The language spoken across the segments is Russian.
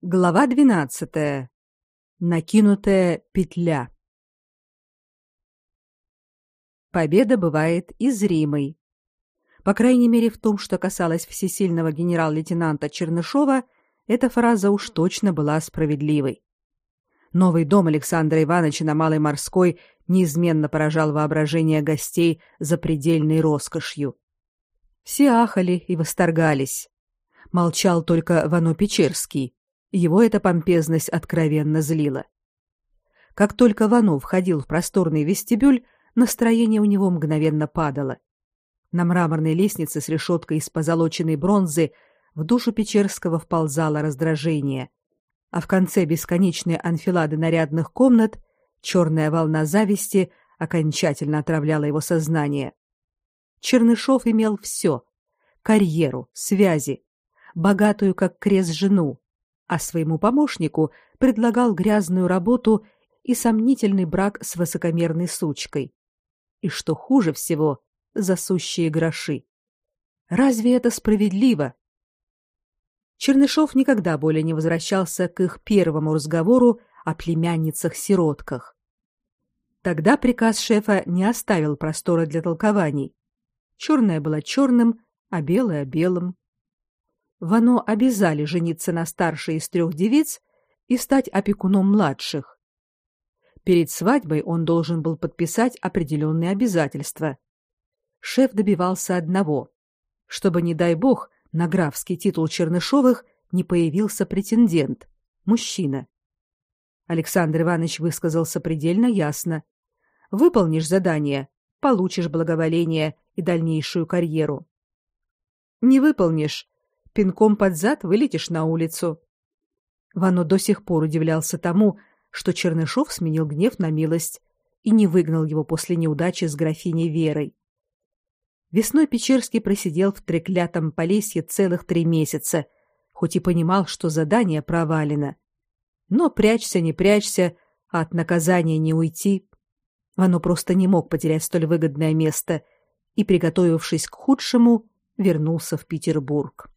Глава 12. Накинутая петля. Победа бывает и зримой. По крайней мере, в том, что касалось всесильного генерал-лейтенанта Чернышова, эта фраза уж точно была справедливой. Новый дом Александра Ивановича на Малой Морской неизменно поражал воображение гостей запредельной роскошью. Все ахали и восторгались. Молчал только Вано Печерский его эта помпезность откровенно злила. Как только Вано входил в просторный вестибюль, настроение у него мгновенно падало. На мраморной лестнице с решеткой из позолоченной бронзы в душу Печерского вползало раздражение, а в конце бесконечной анфилады нарядных комнат черная волна зависти окончательно отравляла его сознание. Чернышов имел все — карьеру, связи, богатую как крест жену, а своему помощнику предлагал грязную работу и сомнительный брак с высокомерной сучкой. И что хуже всего, засущие гроши. Разве это справедливо? Чернышов никогда более не возвращался к их первому разговору о племянницах-сиротках. Тогда приказ шефа не оставил простора для толкований. Черное было черным, а белое белым. Вано обязали жениться на старшей из трех девиц и стать опекуном младших. Перед свадьбой он должен был подписать определенные обязательства. Шеф добивался одного, чтобы, не дай бог, на графский титул Чернышовых не появился претендент, мужчина. Александр Иванович высказался предельно ясно. Выполнишь задание, получишь благоволение и дальнейшую карьеру. Не выполнишь, пинком под зад вылетишь на улицу. Вано до сих пор удивлялся тому, что Чернышов сменил гнев на милость и не выгнал его после неудачи с графиней Верой. Весной Печерский просидел в треклятом Полесье целых три месяца, хоть и понимал, что задание провалено. Но прячься, не прячься, а от наказания не уйти. Вано просто не мог потерять столь выгодное место и, приготовившись к худшему, вернулся в Петербург.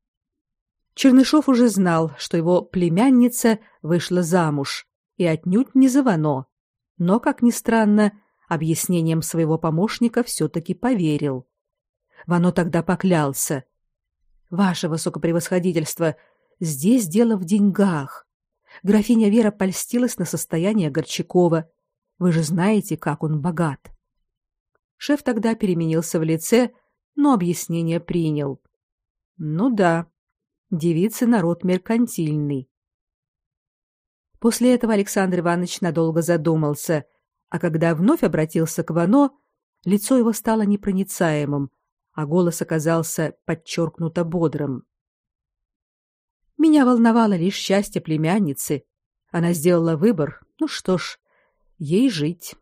Чернышов уже знал, что его племянница вышла замуж, и отнюдь не за Вано. Но, как ни странно, объяснением своего помощника все-таки поверил. Вано тогда поклялся. «Ваше высокопревосходительство, здесь дело в деньгах. Графиня Вера польстилась на состояние Горчакова. Вы же знаете, как он богат». Шеф тогда переменился в лице, но объяснение принял. «Ну да, девицы народ меркантильный. После этого Александр Иванович надолго задумался, а когда вновь обратился к Вано, лицо его стало непроницаемым, а голос оказался подчеркнуто бодрым. Меня волновало лишь счастье племянницы. Она сделала выбор. Ну что ж, ей жить.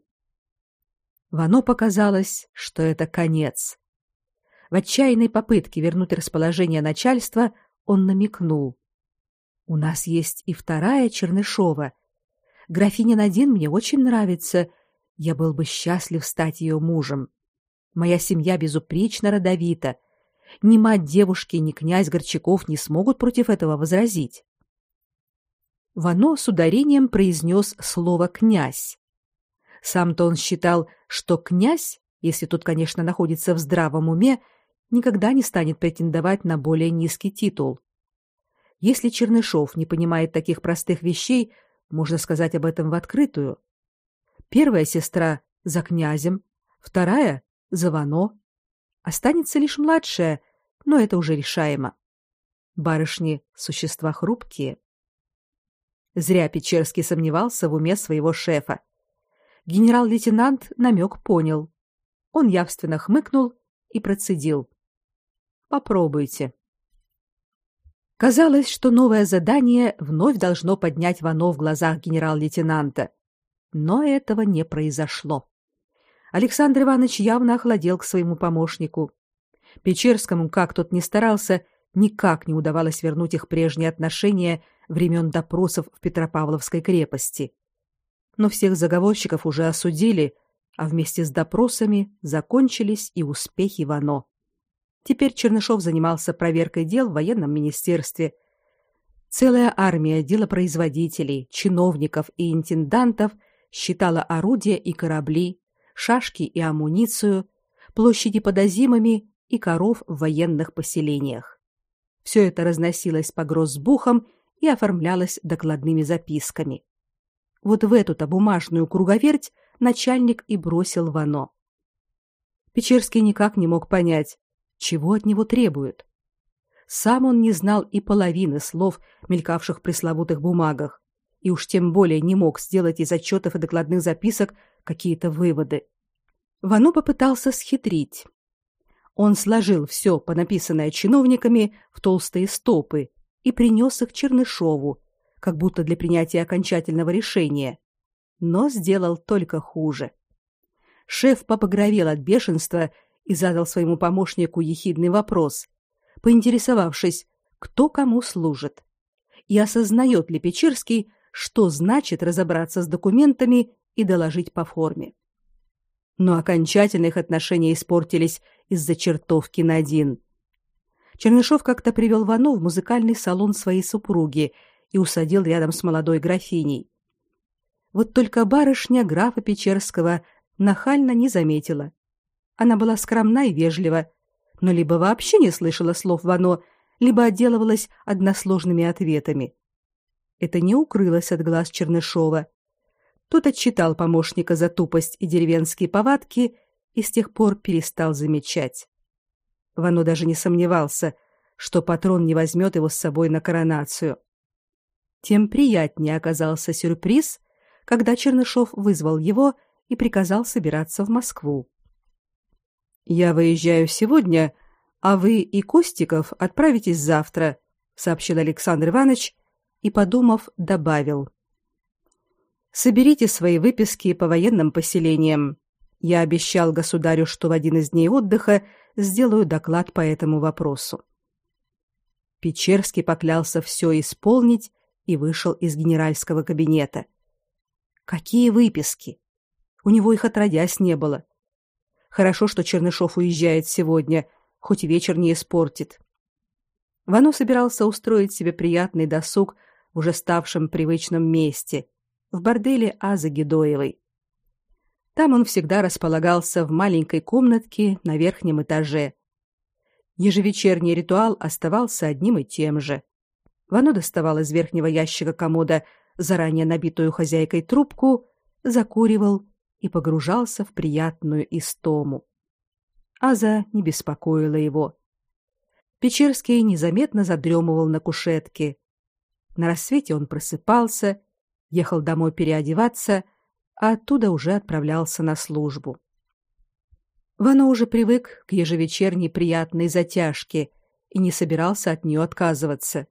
Вано показалось, что это конец. В отчаянной попытке вернуть расположение начальства он намекнул. У нас есть и вторая Чернышова. Графиня Надин мне очень нравится. Я был бы счастлив стать ее мужем. Моя семья безупречно родовита. Ни мать девушки, ни князь Горчаков не смогут против этого возразить. Вано с ударением произнес слово «князь». Сам-то он считал, что князь, если тут, конечно, находится в здравом уме, никогда не станет претендовать на более низкий титул. Если Чернышов не понимает таких простых вещей, можно сказать об этом в открытую. Первая сестра за князем, вторая за Вано. Останется лишь младшая, но это уже решаемо. Барышни — существа хрупкие. Зря Печерский сомневался в уме своего шефа. Генерал-лейтенант намек понял. Он явственно хмыкнул и процедил. Попробуйте. Казалось, что новое задание вновь должно поднять Вано в глазах генерал-лейтенанта. Но этого не произошло. Александр Иванович явно охладел к своему помощнику. Печерскому, как тот ни старался, никак не удавалось вернуть их прежние отношения времен допросов в Петропавловской крепости. Но всех заговорщиков уже осудили, а вместе с допросами закончились и успехи Вано. Теперь Чернышов занимался проверкой дел в военном министерстве. Целая армия делопроизводителей, чиновников и интендантов считала орудия и корабли, шашки и амуницию, площади под Азимами и коров в военных поселениях. Все это разносилось по гроссбухам и оформлялось докладными записками. Вот в эту-то бумажную круговерть начальник и бросил Вано. Печерский никак не мог понять, чего от него требуют. Сам он не знал и половины слов, мелькавших в пресловутых бумагах, и уж тем более не мог сделать из отчетов и докладных записок какие-то выводы. Вано попытался схитрить. Он сложил все, понаписанное чиновниками, в толстые стопы и принес их Чернышову, как будто для принятия окончательного решения, но сделал только хуже. Шеф побагровел от бешенства и задал своему помощнику ехидный вопрос — поинтересовавшись, кто кому служит, и осознает ли Печерский, что значит разобраться с документами и доложить по форме. Но окончательно их отношения испортились из-за чертовки на один. Чернышов как-то привел Вано в музыкальный салон своей супруги и усадил рядом с молодой графиней. Вот только барышня графа Печерского нахально не заметила. Она была скромна и вежлива, но либо вообще не слышала слов Вано, либо отделывалась односложными ответами. Это не укрылось от глаз Чернышова. Тот отчитал помощника за тупость и деревенские повадки и с тех пор перестал замечать. Вано даже не сомневался, что патрон не возьмет его с собой на коронацию. Тем приятнее оказался сюрприз, когда Чернышов вызвал его и приказал собираться в Москву. Я выезжаю сегодня, а вы и Костиков отправитесь завтра, сообщил Александр Иванович и, подумав, добавил: Соберите свои выписки по военным поселениям. Я обещал государю, что в один из дней отдыха сделаю доклад по этому вопросу. Печерский поклялся все исполнить и вышел из генеральского кабинета. Какие выписки? У него их отродясь не было. Хорошо, что Чернышов уезжает сегодня, хоть вечер не испортит. Вано собирался устроить себе приятный досуг в уже ставшем привычном месте, в борделе Азы Гедоевой. Там он всегда располагался в маленькой комнатке на верхнем этаже. Ежевечерний ритуал оставался одним и тем же. Вано доставал из верхнего ящика комода заранее набитую хозяйкой трубку, закуривал и погружался в приятную истому. Аза не беспокоила его. Печерский незаметно задремывал на кушетке. На рассвете он просыпался, ехал домой переодеваться, а оттуда уже отправлялся на службу. Вано уже привык к ежевечерней приятной затяжке и не собирался от нее отказываться.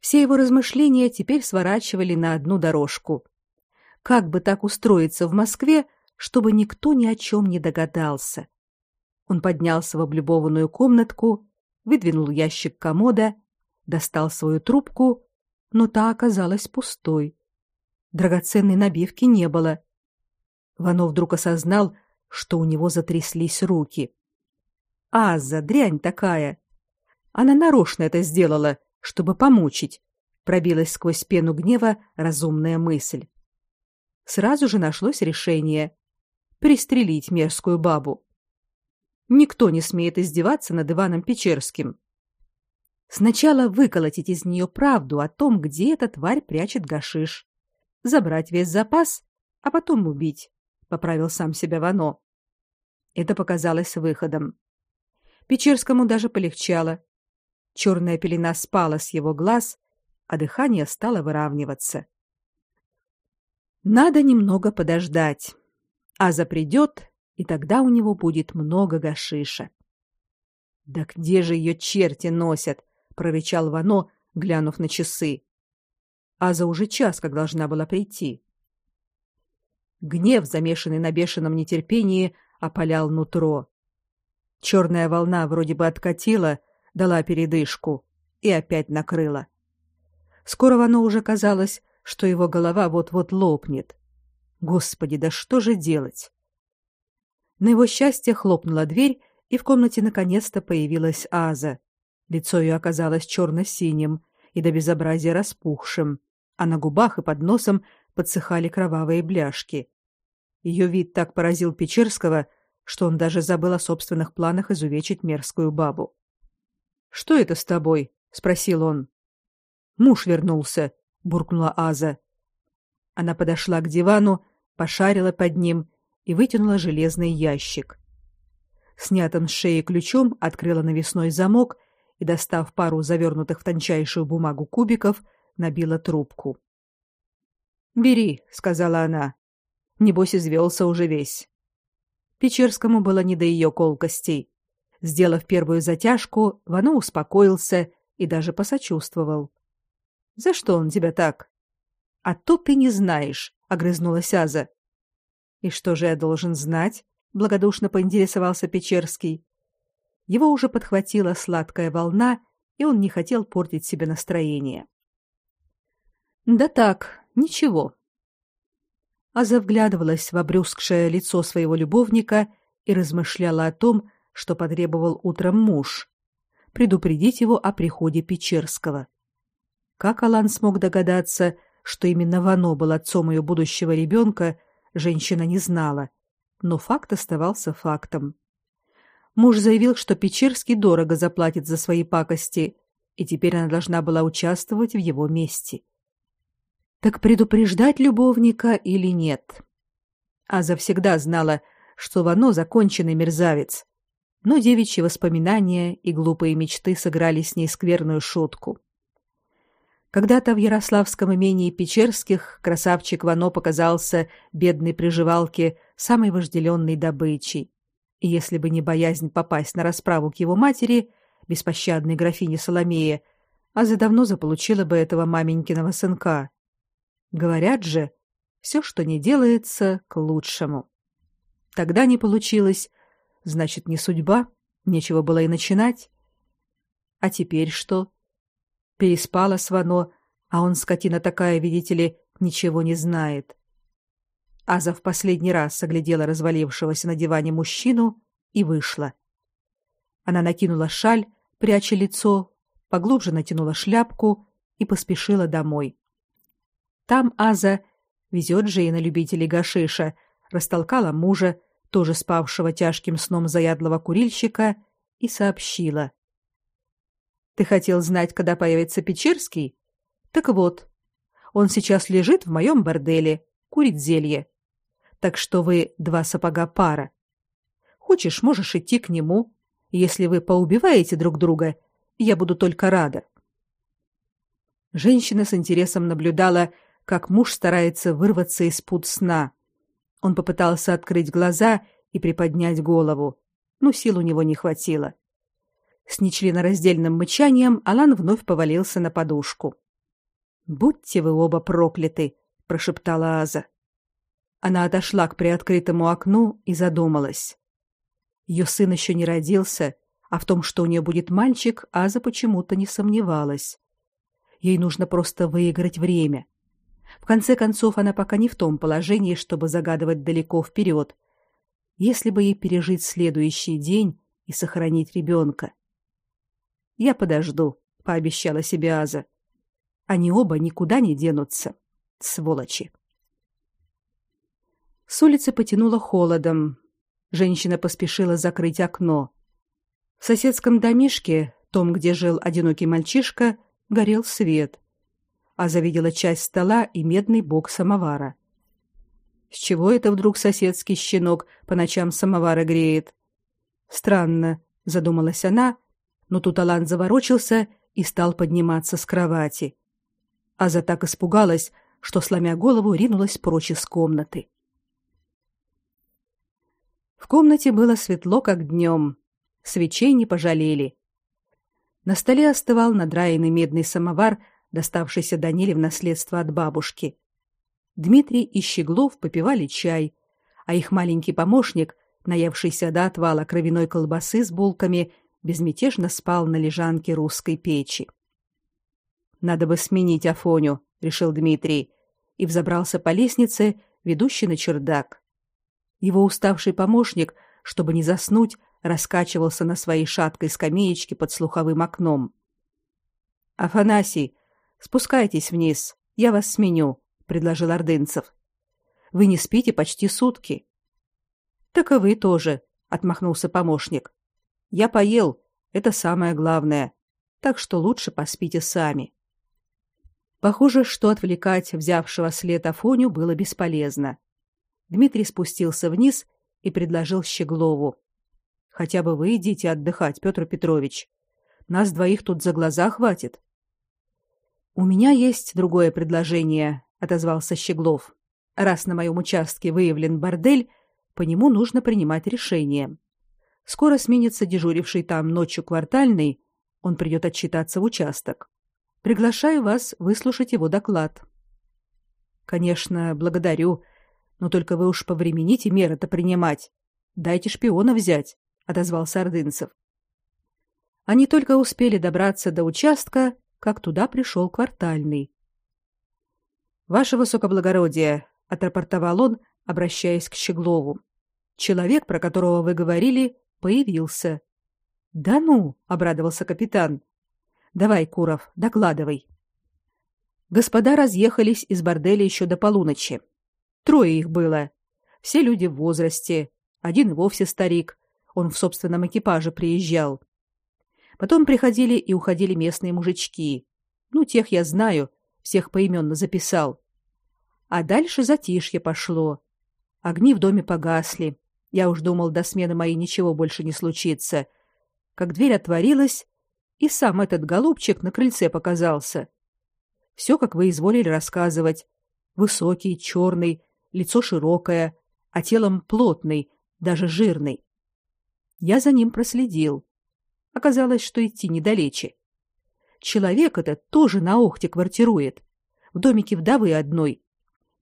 Все его размышления теперь сворачивали на одну дорожку как бы так устроиться в Москве, чтобы никто ни о чем не догадался. Он поднялся в облюбованную комнатку, выдвинул ящик комода, достал свою трубку, но та оказалась пустой. Драгоценной набивки не было. Вано вдруг осознал, что у него затряслись руки. Аза, дрянь такая. Она нарочно это сделала, чтобы помучить. Пробилась сквозь пену гнева разумная мысль сразу же нашлось решение пристрелить мерзкую бабу. Никто не смеет издеваться над Иваном Печерским. Сначала выколотить из нее правду о том, где эта тварь прячет гашиш, забрать весь запас, а потом убить, поправил сам себя Вано. Это показалось выходом. Печерскому даже полегчало. Черная пелена спала с его глаз, а дыхание стало выравниваться. Надо немного подождать. Аза придет, и тогда у него будет много гашиша. Да где же ее черти носят? прорычал Вано, глянув на часы. Аза уже час, как должна была прийти. Гнев, замешанный на бешеном нетерпении, опалял нутро. Черная волна вроде бы откатила, дала передышку и опять накрыла. Скоро Вано уже казалось, что его голова вот-вот лопнет. Господи, да что же делать? На его счастье хлопнула дверь, и в комнате наконец-то появилась Аза. Лицо ее оказалось черно-синим, и до безобразия распухшим, а на губах и под носом подсыхали кровавые бляшки. Ее вид так поразил Печерского, что он даже забыл о собственных планах изувечить мерзкую бабу. Что это с тобой? спросил он. Муж вернулся, буркнула Аза. Она подошла к дивану, пошарила под ним и вытянула железный ящик. Снятым с шеи ключом открыла навесной замок и, достав пару завернутых в тончайшую бумагу кубиков, набила трубку. «Бери», — сказала она. Небось, извелся уже весь. Печерскому было не до ее колкостей. Сделав первую затяжку, Вано успокоился и даже посочувствовал. «За что он тебя так?» «А то ты не знаешь», — огрызнулась Аза. «И что же я должен знать?» — благодушно поинтересовался Печерский. Его уже подхватила сладкая волна, и он не хотел портить себе настроение. «Да так, ничего». Аза вглядывалась в обрюзгшее лицо своего любовника и размышляла о том, что потребовал утром муж — предупредить его о приходе Печерского. Как Алан смог догадаться, что именно Вано был отцом ее будущего ребенка, женщина не знала, но факт оставался фактом. Муж заявил, что Печерский дорого заплатит за свои пакости, и теперь она должна была участвовать в его мести. Так предупреждать любовника или нет? Аза всегда знала, что Вано законченный мерзавец, но девичьи воспоминания и глупые мечты сыграли с ней скверную шутку. Когда-то в Ярославском имении Печерских красавчик Вано показался бедной приживалке самой вожделенной добычей. И если бы не боязнь попасть на расправу к его матери, беспощадной графине Соломее, Аза давно заполучила бы этого маменькиного сынка. Говорят же, все, что не делается, к лучшему. Тогда не получилось, значит, не судьба, нечего было и начинать. А теперь что? Переспала с Вано, а он, скотина такая, видите ли, ничего не знает. Аза в последний раз оглядела развалившегося на диване мужчину и вышла. Она накинула шаль, пряча лицо, поглубже натянула шляпку и поспешила домой. Там Аза везет же и на любителей гашиша, растолкала мужа, тоже спавшего тяжким сном заядлого курильщика, и сообщила: "Ты хотел знать, когда появится Печерский? Так вот, он сейчас лежит в моем борделе, курит зелье так что вы два сапога пара. Хочешь, можешь идти к нему. Если вы поубиваете друг друга, я буду только рада. Женщина с интересом наблюдала, как муж старается вырваться из пут сна. Он попытался открыть глаза и приподнять голову, но сил у него не хватило. С нечленораздельным мычанием Алан вновь повалился на подушку. «Будьте вы оба прокляты!» — прошептала Аза. Она отошла к приоткрытому окну и задумалась. Ее сын еще не родился, а в том, что у нее будет мальчик, Аза почему-то не сомневалась. Ей нужно просто выиграть время. В конце концов, она пока не в том положении, чтобы загадывать далеко вперед. Если бы ей пережить следующий день и сохранить ребенка. «Я подожду», — пообещала себе Аза. «Они оба никуда не денутся, сволочи». С улицы потянуло холодом. Женщина поспешила закрыть окно. В соседском домишке, том, где жил одинокий мальчишка, горел свет. А завидела часть стола и медный бок самовара. С чего это вдруг соседский щенок по ночам самовара греет? Странно, задумалась она, но тут Алан заворочился и стал подниматься с кровати. Аза так испугалась, что сломя голову ринулась прочь из комнаты. В комнате было светло, как днем. Свечей не пожалели. На столе остывал надраенный медный самовар, доставшийся Даниле в наследство от бабушки. Дмитрий и Щеглов попивали чай, а их маленький помощник, наевшийся до отвала кровяной колбасы с булками, безмятежно спал на лежанке русской печи. Надо бы сменить Афоню, решил Дмитрий, и взобрался по лестнице, ведущей на чердак. Его уставший помощник, чтобы не заснуть, раскачивался на своей шаткой скамеечке под слуховым окном. Афанасий, Спускайтесь вниз, я вас сменю, предложил Ордынцев. Вы не спите почти сутки. Так и вы тоже, отмахнулся помощник. Я поел, это самое главное. Так что лучше поспите сами. Похоже, что отвлекать взявшего след Афоню было бесполезно. Дмитрий спустился вниз и предложил Щеглову: "Хотя бы вы идите отдыхать, Петр Петрович. Нас двоих тут за глаза хватит". У меня есть другое предложение, отозвался Щеглов. Раз на моем участке выявлен бордель, по нему нужно принимать решение. Скоро сменится дежуривший там ночью квартальный, он придет отчитаться в участок. Приглашаю вас выслушать его доклад. Конечно, благодарю, но только вы уж повремените меры-то принимать. Дайте шпиона взять, отозвался Ордынцев. Они только успели добраться до участка, как туда пришел квартальный. Ваше высокоблагородие, отрапортовал он, обращаясь к Щеглову. Человек, про которого вы говорили, появился. Да ну, обрадовался капитан. Давай, Куров, докладывай. Господа разъехались из борделя еще до полуночи. Трое их было. Все люди в возрасте, один вовсе старик. Он в собственном экипаже приезжал. Потом приходили и уходили местные мужички. Ну, тех я знаю, всех поименно записал. А дальше затишье пошло. Огни в доме погасли. Я уж думал, до смены моей ничего больше не случится. Как дверь отворилась, и сам этот голубчик на крыльце показался. Все, как вы изволили рассказывать. Высокий, черный, лицо широкое, а телом плотный, даже жирный. Я за ним проследил. Оказалось, что идти недалече. Человек этот тоже на Охте квартирует, в домике вдовы одной.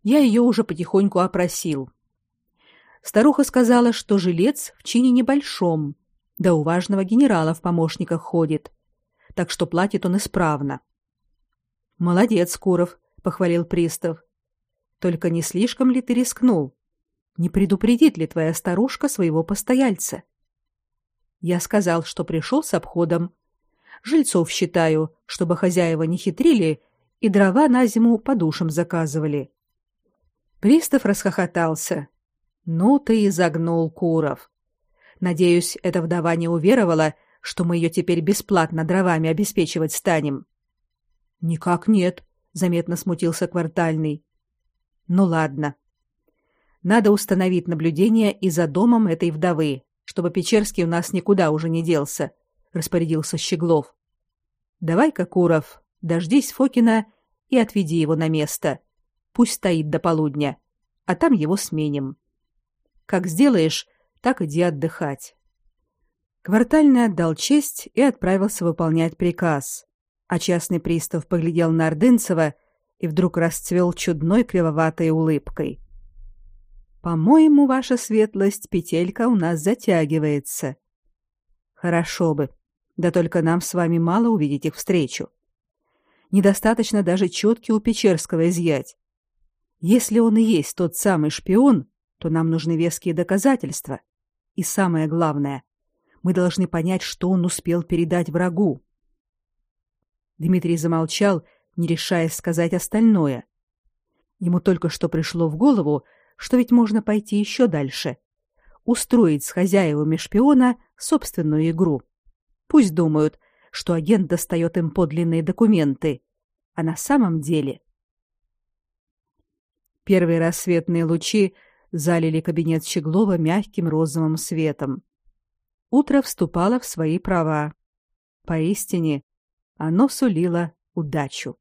Я ее уже потихоньку опросил. Старуха сказала, что жилец в чине небольшом, да у важного генерала в помощниках ходит, так что платит он исправно. Молодец, Куров, похвалил пристав. Только не слишком ли ты рискнул? Не предупредит ли твоя старушка своего постояльца? Я сказал, что пришел с обходом. Жильцов считаю, чтобы хозяева не хитрили и дрова на зиму по душам заказывали. Пристав расхохотался. Ну ты и загнул Куров. Надеюсь, эта вдова не уверовала, что мы ее теперь бесплатно дровами обеспечивать станем. Никак нет, заметно смутился квартальный. Ну ладно. Надо установить наблюдение и за домом этой вдовы, чтобы Печерский у нас никуда уже не делся, распорядился Щеглов. Давай-ка, Куров, дождись Фокина и отведи его на место. Пусть стоит до полудня, а там его сменим. Как сделаешь, так иди отдыхать. Квартальный отдал честь и отправился выполнять приказ. А частный пристав поглядел на Ордынцева и вдруг расцвел чудной кривоватой улыбкой. По-моему, ваша светлость, петелька у нас затягивается. Хорошо бы. Да только нам с вами мало увидеть их встречу. Недостаточно даже четки у Печерского изъять. Если он и есть тот самый шпион, то нам нужны веские доказательства. И самое главное, мы должны понять, что он успел передать врагу. Дмитрий замолчал, не решаясь сказать остальное. Ему только что пришло в голову, что ведь можно пойти еще дальше. Устроить с хозяевами шпиона собственную игру. Пусть думают, что агент достает им подлинные документы, а на самом деле... Первые рассветные лучи залили кабинет Щеглова мягким розовым светом. Утро вступало в свои права. Поистине, оно сулило удачу.